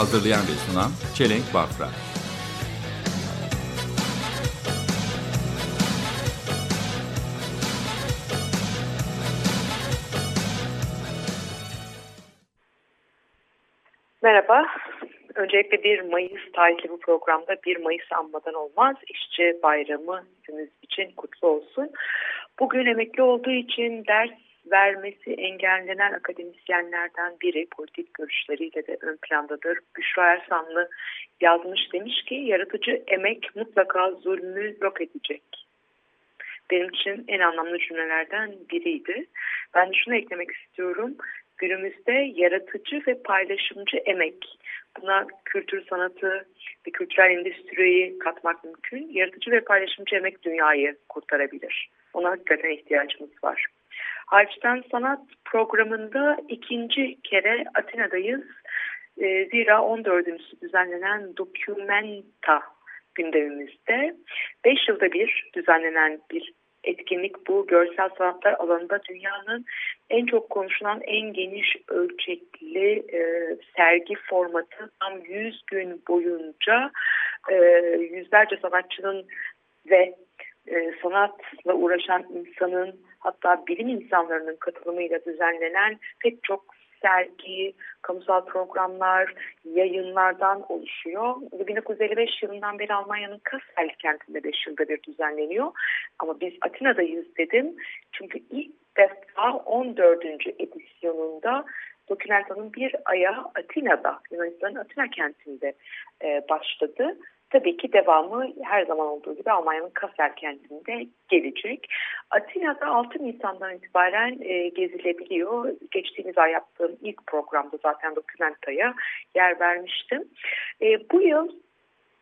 Hazırlayan ve sunan Çelenk Bafra Merhaba. Öncelikle 1 Mayıs tarihli bu programda 1 Mayıs anmadan olmaz. İşçi bayramı hepimiz için kutlu olsun. Bugün emekli olduğu için ders vermesi engellenen akademisyenlerden biri politik görüşleriyle de ön plandadır. Büşra Ersanlı yazmış demiş ki yaratıcı emek mutlaka zulmü yok edecek. Benim için en anlamlı cümlelerden biriydi. Ben şunu eklemek istiyorum günümüzde yaratıcı ve paylaşımcı emek. Buna kültür sanatı ve kültürel endüstriyi katmak mümkün. Yaratıcı ve paylaşımcı emek dünyayı kurtarabilir. Ona hakikaten ihtiyacımız var. Harçtan Sanat programında ikinci kere Atina'dayız. Ee, zira 14. düzenlenen Documenta gündemimizde 5 yılda bir düzenlenen bir etkinlik bu. Görsel sanatlar alanında dünyanın en çok konuşulan en geniş ölçekli e, sergi formatı tam 100 gün boyunca e, yüzlerce sanatçının ve e, sanatla uğraşan insanın hatta bilim insanlarının katılımıyla düzenlenen pek çok sergi, kamusal programlar, yayınlardan oluşuyor. 1955 yılından beri Almanya'nın Kassel kentinde 5 yılda bir düzenleniyor. Ama biz Atina'dayız dedim. Çünkü ilk defa 14. edisyonunda Dokumentanın bir aya Atina'da, Yunanistan'ın Atina kentinde e, başladı. Tabii ki devamı her zaman olduğu gibi Almanya'nın Kassel kentinde gelecek. Atina'da 6 Nisan'dan itibaren e, gezilebiliyor. Geçtiğimiz ay yaptığım ilk programda zaten Dokumenta'ya yer vermiştim. E, bu yıl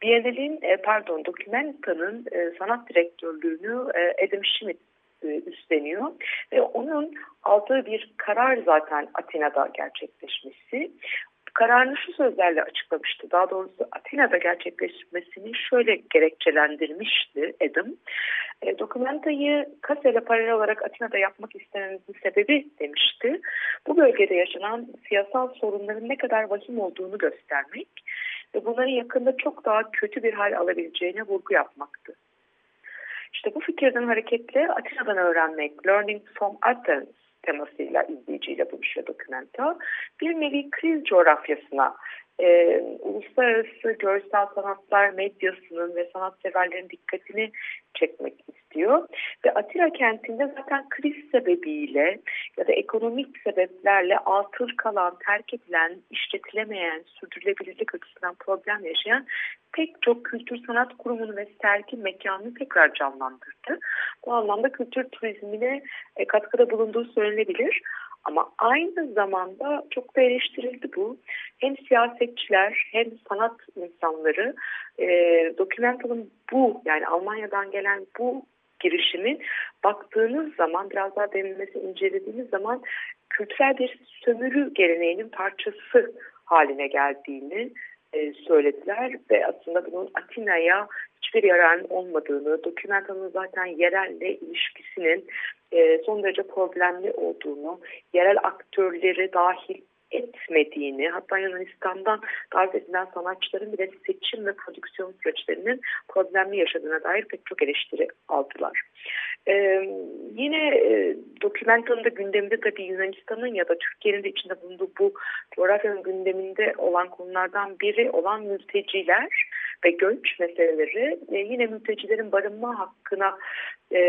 Biennale'in, e, pardon Dokumenta'nın e, sanat direktörlüğünü e, Adam Schmidt e, üstleniyor ve onun aldığı bir karar zaten Atina'da gerçekleşmesi kararını şu sözlerle açıklamıştı. Daha doğrusu Atina'da gerçekleşmesini şöyle gerekçelendirmişti Adam. E, dokumentayı Kassa'yla paralel olarak Atina'da yapmak istememizin sebebi demişti. Bu bölgede yaşanan siyasal sorunların ne kadar vahim olduğunu göstermek ve bunların yakında çok daha kötü bir hal alabileceğine vurgu yapmaktı. İşte bu fikirden hareketle Atina'dan öğrenmek, Learning from Athens temasıyla izleyiciyle buluşuyor dokumenta. Bir nevi kriz coğrafyasına e, uluslararası görsel sanatlar medyasının ve sanatseverlerin dikkatini çekmek istiyor. Ve Atina kentinde zaten kriz sebebiyle ya da ekonomik sebeplerle altır kalan, terk edilen, işletilemeyen, sürdürülebilirlik açısından problem yaşayan pek çok kültür sanat kurumunu ve sergi mekanını tekrar canlandırdı. Bu anlamda kültür turizmine e, katkıda bulunduğu söylenebilir. Ama aynı zamanda çok da eleştirildi bu. Hem siyasetçiler hem sanat insanları e, Dokumental'ın bu yani Almanya'dan gelen bu girişimin baktığınız zaman biraz daha derinlemesi incelediğiniz zaman kültürel bir sömürü geleneğinin parçası haline geldiğini e, söylediler ve aslında bunun Atina'ya hiçbir yararın olmadığını, dokümentanın zaten yerelle ilişkisinin e, son derece problemli olduğunu, yerel aktörleri dahil etmediğini, hatta Yunanistan'dan davet edilen sanatçıların bile seçim ve prodüksiyon süreçlerinin problemli yaşadığına dair pek çok eleştiri aldılar. Ee, yine e, dokümentanın da gündeminde tabii Yunanistan'ın ya da Türkiye'nin de içinde bulunduğu bu coğrafyanın gündeminde olan konulardan biri olan mülteciler ve göç meseleleri e, yine mültecilerin barınma hakkına e,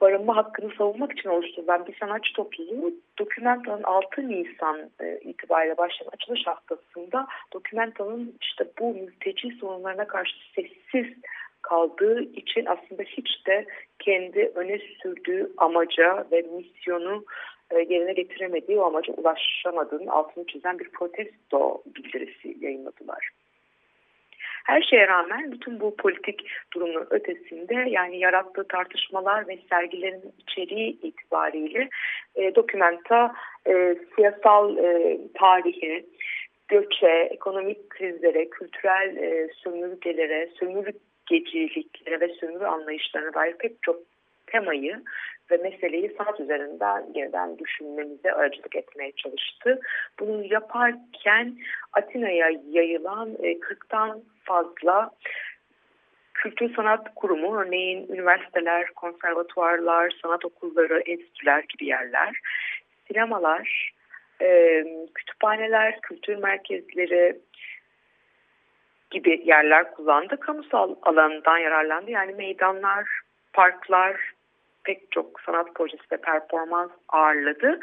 barınma hakkını savunmak için oluşturulan bir sanatçı topluluğu Dokumentanın 6 Nisan e, itibariyle başlayan açılış haftasında Dokumentanın işte bu mülteci sorunlarına karşı sessiz kaldığı için aslında hiç de kendi öne sürdüğü amaca ve misyonu e, yerine getiremediği o amaca ulaşamadığının altını çizen bir protesto bildirisi yayınladılar. Her şeye rağmen bütün bu politik durumun ötesinde yani yarattığı tartışmalar ve sergilerin içeriği itibariyle e, dokumenta e, siyasal e, tarihe, göçe, ekonomik krizlere, kültürel e, sömürgelere, sömürgeciliklere ve sömürü anlayışlarına dair pek çok temayı ve meseleyi sanat üzerinden yeniden düşünmemize aracılık etmeye çalıştı. Bunu yaparken Atina'ya yayılan 40'tan e, fazla kültür sanat kurumu, örneğin üniversiteler, konservatuarlar, sanat okulları, enstitüler gibi yerler, sinemalar, e, kütüphaneler, kültür merkezleri gibi yerler kullandı. Kamusal alanından yararlandı. Yani meydanlar, parklar, pek çok sanat projesi ve performans ağırladı.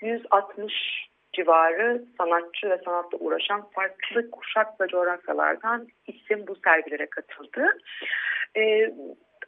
160 civarı sanatçı ve sanatla uğraşan farklı kuşak ve coğrafyalardan isim bu sergilere katıldı. Ee,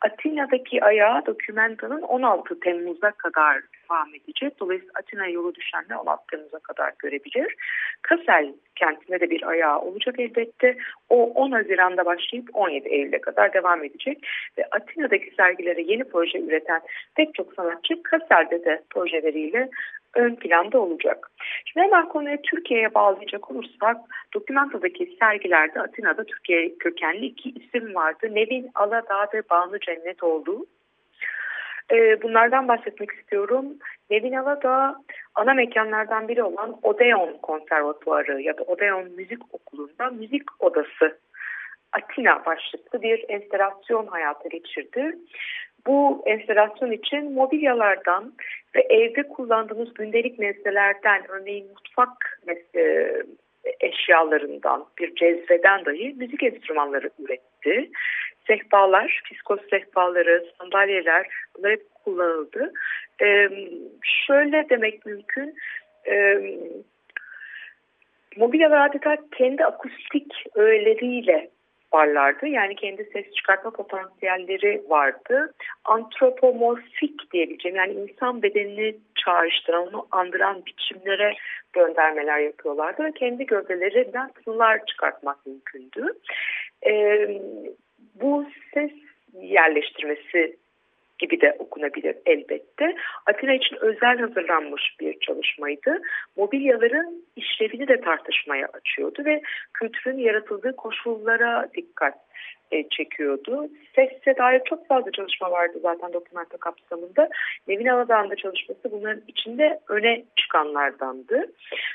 Atina'daki ayağı Dokumenta'nın 16 Temmuz'a kadar devam edecek. Dolayısıyla Atina yolu düşenler 16 Temmuz'a kadar görebilir. Kassel kentinde de bir ayağı olacak elbette. O 10 Haziran'da başlayıp 17 Eylül'e kadar devam edecek. Ve Atina'daki sergilere yeni proje üreten pek çok sanatçı Kassel'de de projeleriyle ön planda olacak. Şimdi hemen konuya Türkiye'ye bağlayacak olursak Dokumenta'daki sergilerde Atina'da Türkiye kökenli iki isim vardı. Nevin Aladağ ve Banu Cennetoğlu. Ee, bunlardan bahsetmek istiyorum. Nevin Aladağ ana mekanlardan biri olan Odeon Konservatuarı ya da Odeon Müzik Okulu'nda müzik odası Atina başlıklı bir enstelasyon hayata geçirdi. Bu enstelasyon için mobilyalardan ve evde kullandığımız gündelik nesnelerden örneğin mutfak e, eşyalarından bir cezveden dahi müzik enstrümanları üretti. Sehpalar, fiskos sehpaları, sandalyeler bunlar hep kullanıldı. Ee, şöyle demek mümkün, e, mobilyalar adeta kendi akustik öğeleriyle varlardı. Yani kendi ses çıkartma potansiyelleri vardı. Antropomorfik diyebileceğim yani insan bedenini çağrıştıran, onu andıran biçimlere göndermeler yapıyorlardı ve kendi gövdelerinden tınılar çıkartmak mümkündü. Ee, bu ses yerleştirmesi gibi de okunabilir elbette. Atina için özel hazırlanmış bir çalışmaydı. Mobilyaların işlevini de tartışmaya açıyordu ve kültürün yaratıldığı koşullara dikkat e, çekiyordu. Sesse dair çok fazla çalışma vardı zaten dokumenta kapsamında. Nevin Aladağ'ın çalışması bunların içinde öne çıkanlardandı.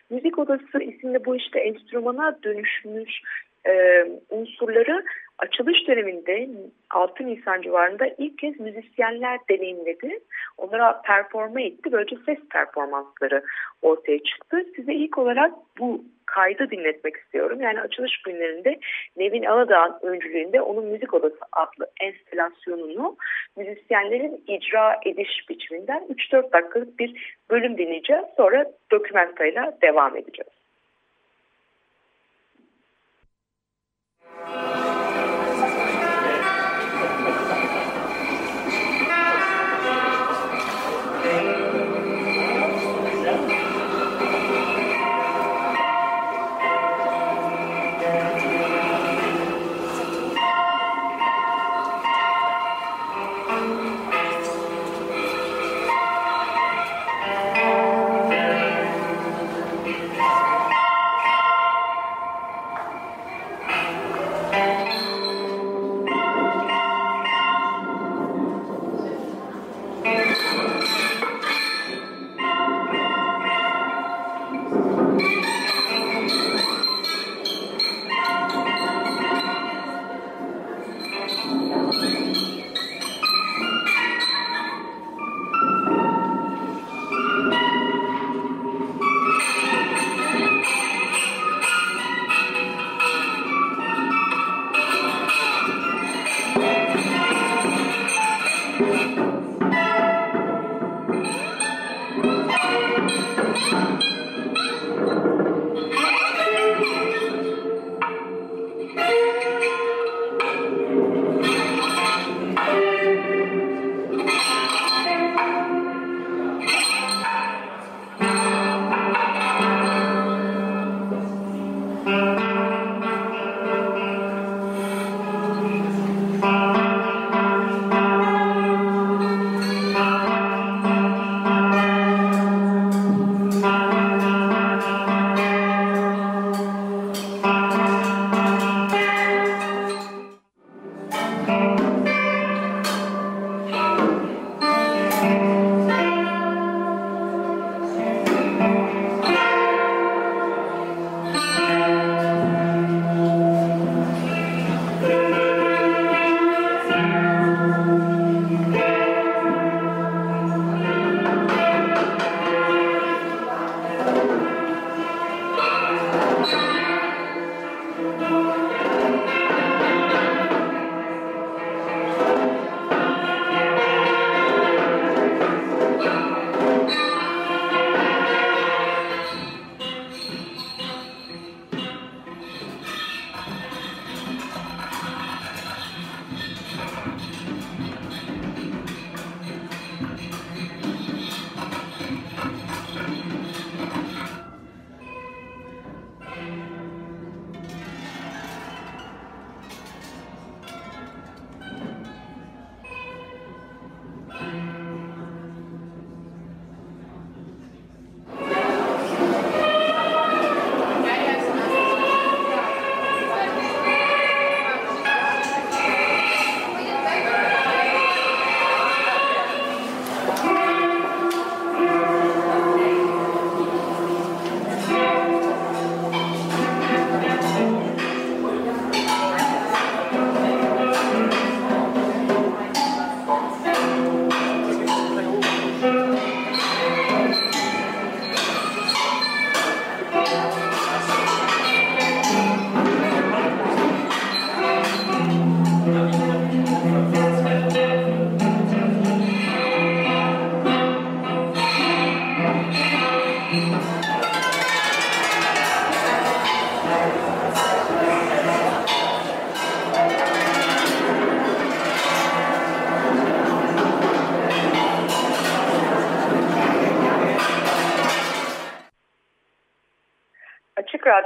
Müzik Odası isimli bu işte enstrümana dönüşmüş e, unsurları açılış döneminde 6 Nisan civarında ilk kez müzisyenler deneyimledi. Onlara performa etti. Böylece ses performansları ortaya çıktı. Size ilk olarak bu kaydı dinletmek istiyorum. Yani açılış günlerinde Nevin Aladağ'ın öncülüğünde onun Müzik Odası adlı enstelasyonunu müzisyenlerin icra ediş biçiminden 3-4 dakikalık bir bölüm dinleyeceğiz. Sonra dokumentayla devam edeceğiz. Amen.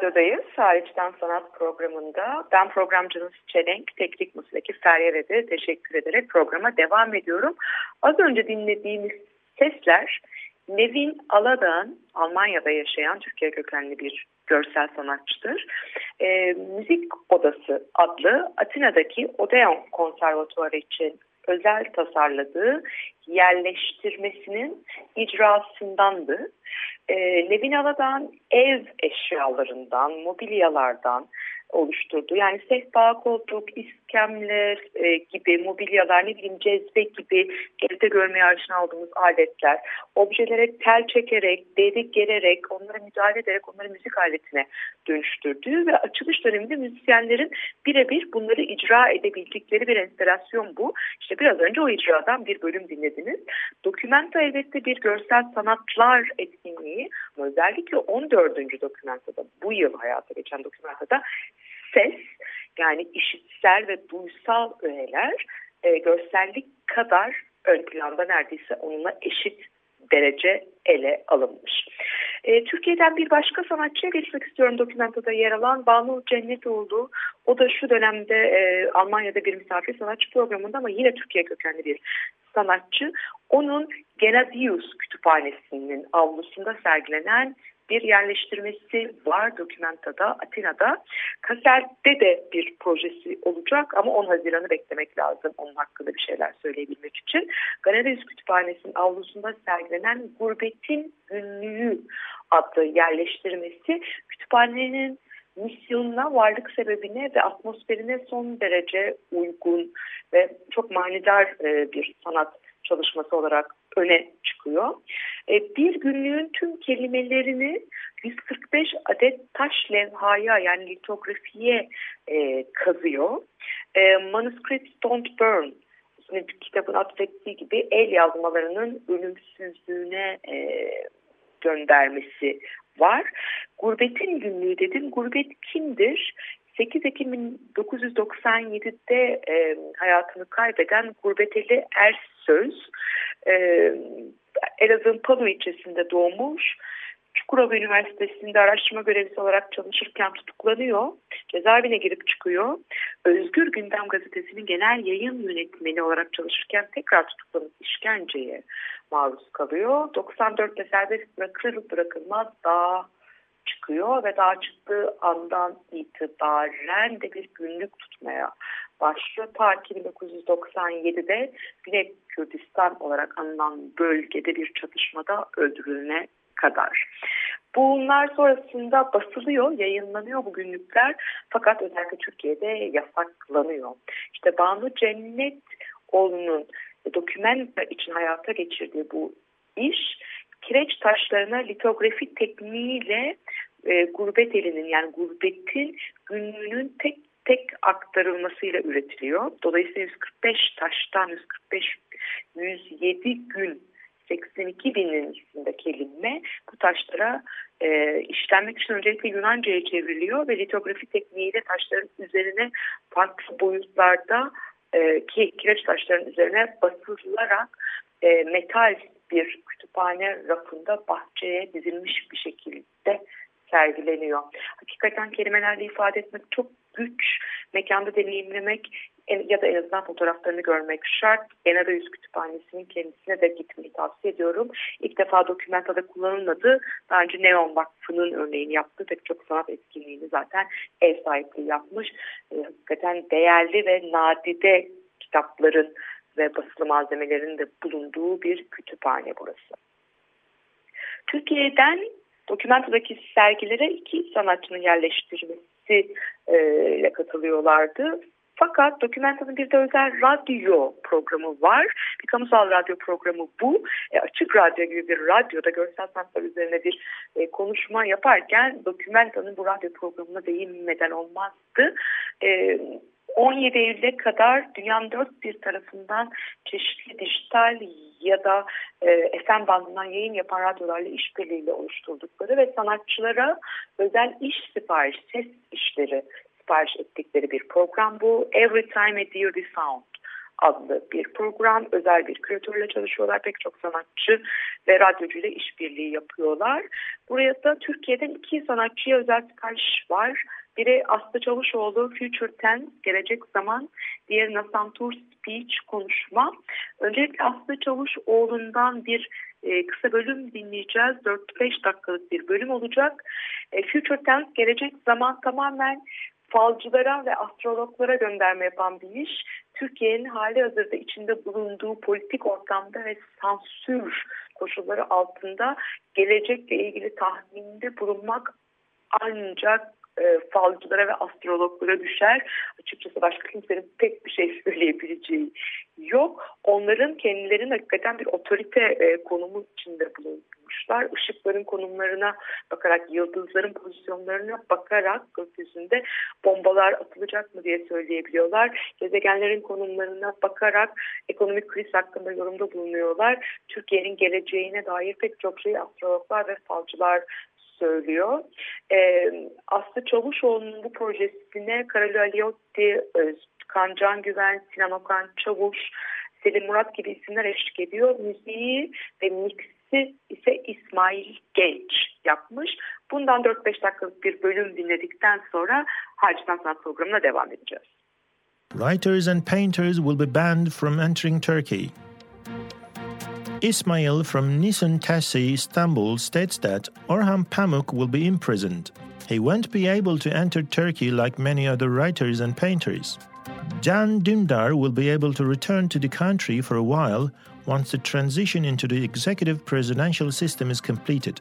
Radyo'dayız. Hariçten Sanat programında. Ben programcınız Çelenk, teknik muslaki Feryal'e de teşekkür ederek programa devam ediyorum. Az önce dinlediğimiz sesler Nevin Aladağ'ın Almanya'da yaşayan Türkiye kökenli bir görsel sanatçıdır. E, Müzik Odası adlı Atina'daki Odeon Konservatuarı için özel tasarladığı yerleştirmesinin icrasındandı. E, Levin Aladağ'ın ev eşyalarından, mobilyalardan, oluşturdu. Yani sehpa, koltuk, iskemle e, gibi mobilyalar, ne bileyim cezve gibi evde görmeye aşina olduğumuz aletler, objelere tel çekerek, dedik gererek, onlara müdahale ederek onları müzik aletine dönüştürdüğü ve açılış döneminde müzisyenlerin birebir bunları icra edebildikleri bir enstelasyon bu. İşte biraz önce o icradan bir bölüm dinlediniz. Dokumenta elbette bir görsel sanatlar etkinliği özellikle 14. dokumentada bu yıl hayata geçen dokumentada ses yani işitsel ve duysal öğeler e, görsellik kadar ön planda neredeyse onunla eşit derece ele alınmış. E, Türkiye'den bir başka sanatçıya geçmek istiyorum dokumentada yer alan Banu Cennetoğlu. O da şu dönemde e, Almanya'da bir misafir sanatçı programında ama yine Türkiye kökenli bir sanatçı. Onun Genadius Kütüphanesi'nin avlusunda sergilenen bir yerleştirmesi var dokumentada Atina'da. Kaser'de de bir projesi olacak ama 10 Haziran'ı beklemek lazım onun hakkında bir şeyler söyleyebilmek için. Ganadez Kütüphanesi'nin avlusunda sergilenen Gurbetin Günlüğü adlı yerleştirmesi kütüphanenin misyonuna, varlık sebebine ve atmosferine son derece uygun ve çok manidar bir sanat çalışması olarak öne çıkıyor. E, bir günlüğün tüm kelimelerini 145 adet taş levhaya yani litografiye e, kazıyor. E, Manuscripts Don't Burn kitabın atfettiği gibi el yazmalarının ölümsüzlüğüne göndermesi var. Gurbetin günlüğü dedim. Gurbet kimdir? 8 Ekim 1997'de e, hayatını kaybeden Gurbeteli Ersöz e, Elazığ'ın Palu ilçesinde doğmuş. Çukurova Üniversitesi'nde araştırma görevlisi olarak çalışırken tutuklanıyor. Cezaevine girip çıkıyor. Özgür Gündem Gazetesi'nin genel yayın yönetmeni olarak çalışırken tekrar tutuklanıp işkenceye maruz kalıyor. 94'te serbest bırakılır bırakılmaz daha çıkıyor ve daha çıktığı andan itibaren de bir günlük tutmaya başlıyor. Ta ki 1997'de Güney Kürdistan olarak anılan bölgede bir çatışmada öldürülene kadar. Bunlar sonrasında basılıyor, yayınlanıyor bu günlükler fakat özellikle Türkiye'de yasaklanıyor. İşte Banu Cennet oğlunun dokümenta için hayata geçirdiği bu iş kireç taşlarına litografi tekniğiyle e, gurbet elinin yani gurbetin günlüğünün tek tek aktarılmasıyla üretiliyor. Dolayısıyla 145 taştan 145 107 gün 82 binin üstünde kelime bu taşlara e, işlenmek için öncelikle Yunanca'ya çevriliyor ve litografi tekniğiyle taşların üzerine farklı boyutlarda e, ki kireç taşların üzerine basılarak e, metal bir kütüphane rafında bahçeye dizilmiş bir şekilde sergileniyor. Hakikaten kelimelerle ifade etmek çok güç. Mekanda deneyimlemek ya da en azından fotoğraflarını görmek şart. Genada Yüz Kütüphanesi'nin kendisine de gitmeyi tavsiye ediyorum. İlk defa dokumentada kullanılmadı. Daha önce Neon Vakfı'nın örneğini yaptı. Pek çok sanat etkinliğini zaten ev sahipliği yapmış. E, hakikaten değerli ve nadide kitapların ve basılı malzemelerin de bulunduğu bir kütüphane burası. Türkiye'den dokumentadaki sergilere iki sanatçının yerleştirmesi ile katılıyorlardı. Fakat dokumentanın bir de özel radyo programı var. Bir kamusal radyo programı bu. E, açık radyo gibi bir radyoda görsel sanatlar üzerine bir e, konuşma yaparken dokumentanın bu radyo programına değinmeden olmazdı. E, 17 Eylül'e kadar dünyanın dört bir tarafından çeşitli dijital ya da e, FM bandından yayın yapan radyolarla işbirliğiyle oluşturdukları ve sanatçılara özel iş sipariş, ses işleri sipariş ettikleri bir program bu. Every Time Hear the Sound adlı bir program. Özel bir küratörle çalışıyorlar. Pek çok sanatçı ve radyocuyla işbirliği yapıyorlar. Buraya da Türkiye'den iki sanatçıya özel sipariş var. Biri Aslı Çavuşoğlu Future Tense Gelecek Zaman, diğeri Nasantur Speech Konuşma. Öncelikle Aslı Çavuşoğlu'ndan bir e, kısa bölüm dinleyeceğiz. 4-5 dakikalık bir bölüm olacak. E, Future Tense Gelecek Zaman tamamen falcılara ve astrologlara gönderme yapan bir iş. Türkiye'nin hali hazırda içinde bulunduğu politik ortamda ve sansür koşulları altında gelecekle ilgili tahminde bulunmak ancak e, falcılara ve astrologlara düşer. Açıkçası başka kimsenin pek bir şey söyleyebileceği yok. Onların kendilerinin hakikaten bir otorite e, konumu içinde bulunmuşlar. Işıkların konumlarına bakarak, yıldızların pozisyonlarına bakarak gökyüzünde bombalar atılacak mı diye söyleyebiliyorlar. Gezegenlerin konumlarına bakarak ekonomik kriz hakkında yorumda bulunuyorlar. Türkiye'nin geleceğine dair pek çok şey astrologlar ve falcılar söylüyor. E, Aslı Çavuşoğlu'nun bu projesine Karali Aliotti, Kancan Güven, Sinan Okan Çavuş, Selim Murat gibi isimler eşlik ediyor. Müziği ve mixi ise İsmail Genç yapmış. Bundan 4-5 dakikalık bir bölüm dinledikten sonra Harcıdan Sanat programına devam edeceğiz. Writers and painters will be banned from entering Turkey. Ismail from Nisan Tassi, Istanbul, states that Orhan Pamuk will be imprisoned. He won't be able to enter Turkey like many other writers and painters. Can Dündar will be able to return to the country for a while once the transition into the executive presidential system is completed.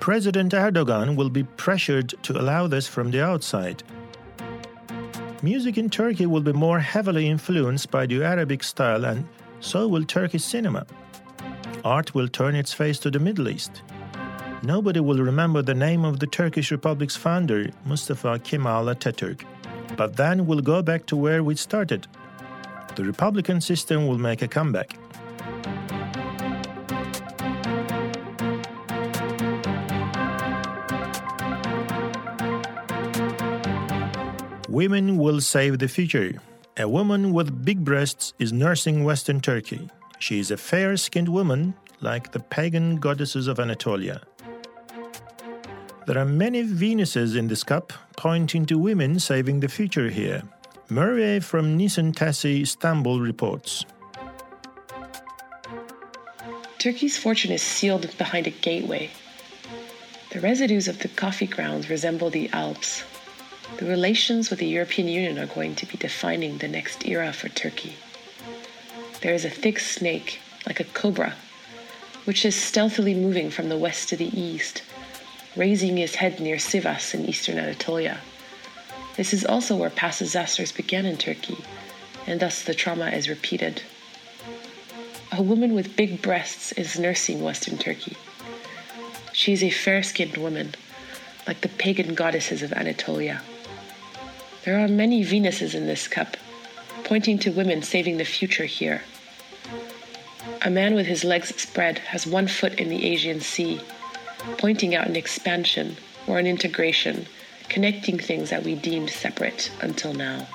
President Erdogan will be pressured to allow this from the outside. Music in Turkey will be more heavily influenced by the Arabic style, and so will Turkish cinema art will turn its face to the Middle East. Nobody will remember the name of the Turkish Republic's founder, Mustafa Kemal Atatürk. But then we'll go back to where we started. The Republican system will make a comeback. Women will save the future. A woman with big breasts is nursing Western Turkey. She is a fair skinned woman, like the pagan goddesses of Anatolia. There are many Venuses in this cup, pointing to women saving the future here. Murray from Nisan Tassi, Istanbul reports. Turkey's fortune is sealed behind a gateway. The residues of the coffee grounds resemble the Alps. The relations with the European Union are going to be defining the next era for Turkey there is a thick snake, like a cobra, which is stealthily moving from the west to the east, raising his head near Sivas in eastern Anatolia. This is also where past disasters began in Turkey, and thus the trauma is repeated. A woman with big breasts is nursing Western Turkey. She is a fair skinned woman, like the pagan goddesses of Anatolia. There are many Venuses in this cup, pointing to women saving the future here. A man with his legs spread has one foot in the Asian Sea, pointing out an expansion or an integration, connecting things that we deemed separate until now.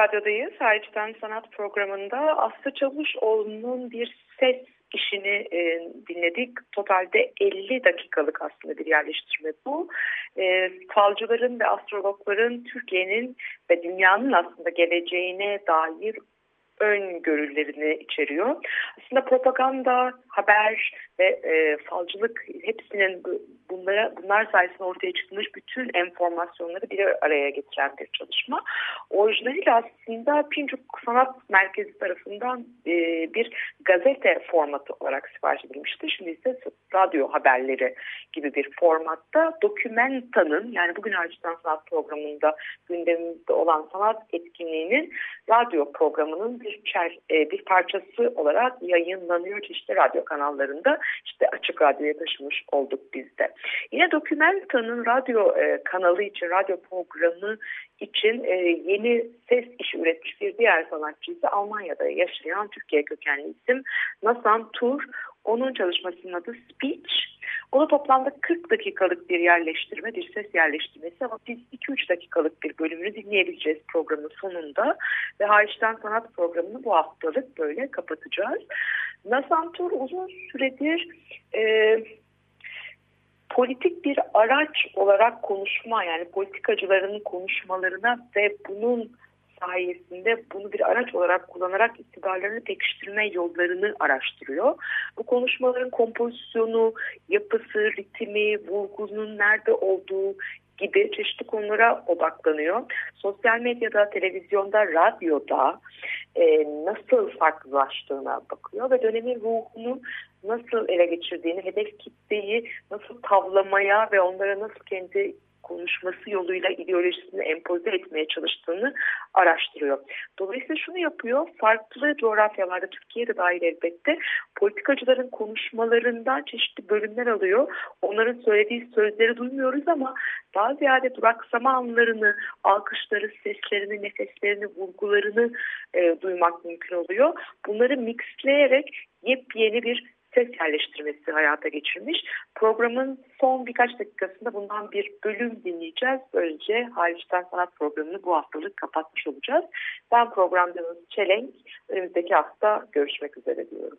Radyo'dayız. Hariçten Sanat programında Aslı Çavuşoğlu'nun bir ses işini e, dinledik. Totalde 50 dakikalık aslında bir yerleştirme bu. E, falcıların ve astrologların Türkiye'nin ve dünyanın aslında geleceğine dair öngörülerini içeriyor. Aslında propaganda, haber ve e, falcılık hepsinin bunlara bunlar sayesinde ortaya çıkmış bütün enformasyonları bir araya getiren bir çalışma. Orijinaliyle aslında Pincuk Sanat Merkezi tarafından e, bir gazete formatı olarak sipariş edilmişti. Şimdi ise radyo haberleri gibi bir formatta Dokumenta'nın yani bugün Harçtan Sanat programında gündemimizde olan sanat etkinliğinin radyo programının bir, çer, e, bir parçası olarak yayınlanıyor çeşitli radyo kanallarında. İşte Açık Radyo'ya taşımış olduk biz de. Yine Dokumenta'nın radyo e, kanalı için, radyo programı için e, yeni ses işi üretmiş bir diğer sanatçı ise Almanya'da yaşayan Türkiye kökenli isim Nasan Tur. Onun çalışmasının adı Speech. O da toplamda 40 dakikalık bir yerleştirme, bir ses yerleştirmesi ama biz 2-3 dakikalık bir bölümünü dinleyebileceğiz programın sonunda. Ve hariçten sanat programını bu haftalık böyle kapatacağız. Nasan Tur uzun süredir e, politik bir araç olarak konuşma yani politikacıların konuşmalarına ve bunun sayesinde bunu bir araç olarak kullanarak iktidarlarını pekiştirme yollarını araştırıyor. Bu konuşmaların kompozisyonu, yapısı, ritmi, vurgunun nerede olduğu gibi çeşitli konulara odaklanıyor. Sosyal medyada, televizyonda, radyoda e, nasıl farklılaştığına bakıyor ve dönemin ruhunu nasıl ele geçirdiğini, hedef kitleyi nasıl tavlamaya ve onlara nasıl kendi konuşması yoluyla ideolojisini empoze etmeye çalıştığını araştırıyor. Dolayısıyla şunu yapıyor, farklı coğrafyalarda Türkiye'de dahil elbette politikacıların konuşmalarından çeşitli bölümler alıyor. Onların söylediği sözleri duymuyoruz ama daha ziyade duraksama anlarını, alkışları, seslerini, nefeslerini, vurgularını e, duymak mümkün oluyor. Bunları mixleyerek yepyeni bir ses yerleştirmesi hayata geçirmiş. Programın son birkaç dakikasında bundan bir bölüm dinleyeceğiz. Böylece hariçten sanat programını bu haftalık kapatmış olacağız. Ben programcınız Çelenk. Önümüzdeki hafta görüşmek üzere diyorum.